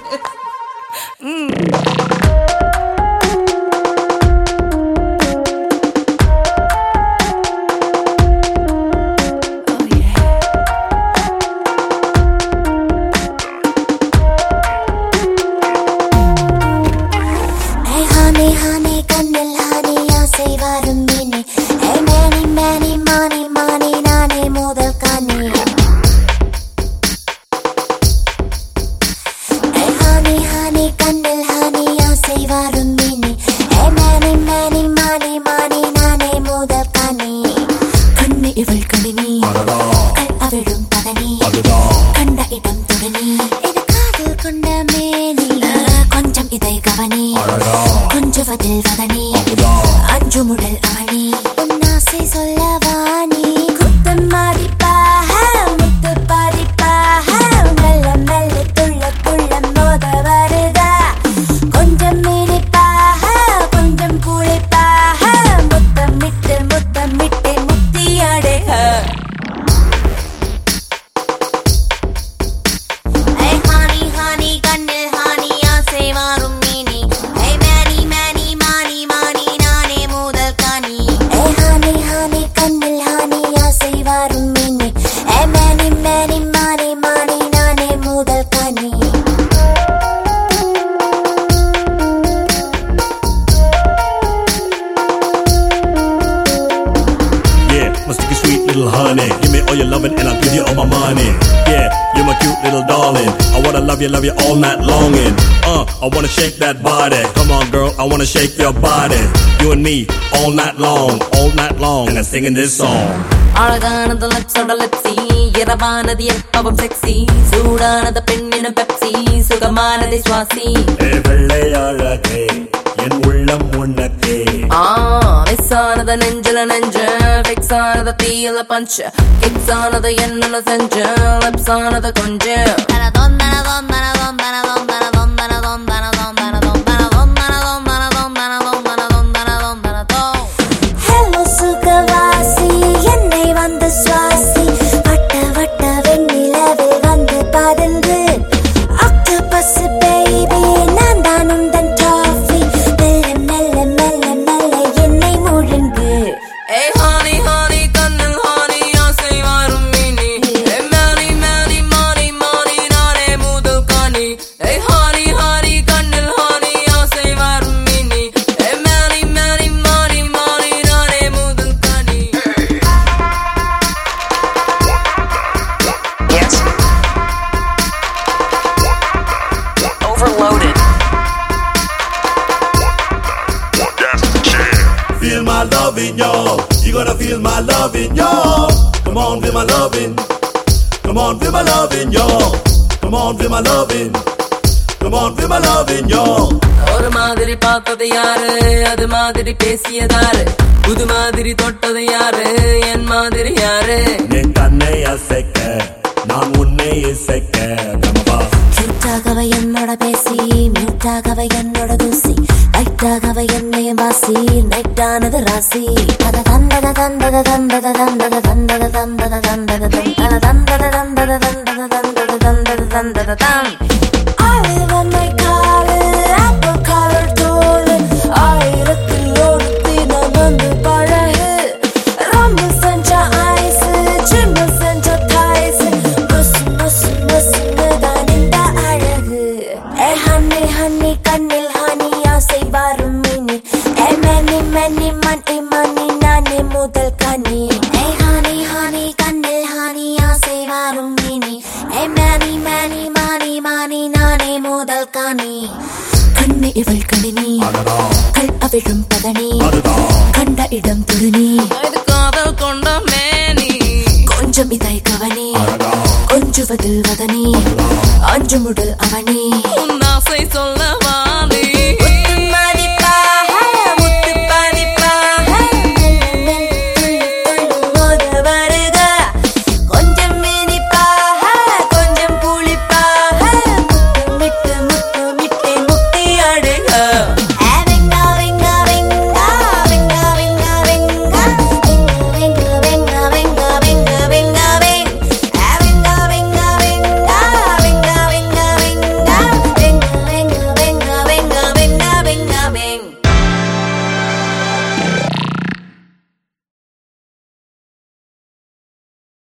mm. அவிழும் பதனி. அதுதான். கண்ட இடம் துடனி இது காதல் கொண்ட மேலி கொஞ்சம் இதை கவனி. கொஞ்சுவதில் வதனி. அஞ்சு முடல் loving and I'll give you all my money. Yeah, you're my cute little darling. I wanna love you, love you all night long. And uh, I wanna shake that body. Come on, girl, I wanna shake your body. You and me all night long, all night long. And I'm singing this song. அழகானது லட்சோட லட்சி இரவானது எப்பவும் sexy சூடானது பெண்ணினும் Pepsi சுகமானது சுவாசி ஏ வெள்ளை அழகே என் உள்ளம் உனக்கே. ஆ miss ஆனது நெஞ்சில நெஞ்சு fix ஆனது தீயில பஞ்சு. கிக்ஸ் ஆனது என்னன்னு செஞ்சு லிப்ஸ் ஆனது கொஞ்சம் loving, y'all. You gonna feel my loving, y'all. Come on, feel my loving. Come on, feel my loving, y'all. Come on, feel my loving. Come on, feel my loving, y'all. ஒரு மாதிரி பார்த்தது யாரு அது மாதிரி பேசியதாரு புது மாதிரி தொட்டது யாரு என் மாதிரி யாரு நீ தன்னை அசைக்க நான் உன்னை இசைக்க கமபா கியூட்டாகவ என்னோட பேசி மியூட்டாகவ என்னோட தூசி லைட்டாகவ என்னையும் வாசி நைட்டானது ராசி அத தந்தத தந்தத தந்தத தந்தத தந்தத தந்தத தந்தத தந்தத தந்தத தந்தத தந்தத தந்தத தந்தத தந்தத தம் Olive on my collar, apple color தோல் ஆயிரத்தில் ஒருத்தி வந்து பழகு ரொம்ப செஞ்ச ஐஸ் சின்ன செஞ்ச தைஸ் தான் இந்த அழகு ஏ ஹன்னி ஹன்னி கண்ணில் செய்வார் உண்மைனி எமனி மனி மன் இமனி நானே முதல் கனி ஏ ஹானி ஹானி கண்ணில் ஹானியா செய்வார் உண்மைனி எமனி மனி மானி மானி நானே முதல் கனி கண்ணு இவள் கணினி கல் அவிழும் பதனி கண்ட இடம் துருணி காதல் கொண்ட மேனி கொஞ்சம் இதை கவனி கொஞ்சுவதில் வதனி அஞ்சு முடல் அவனி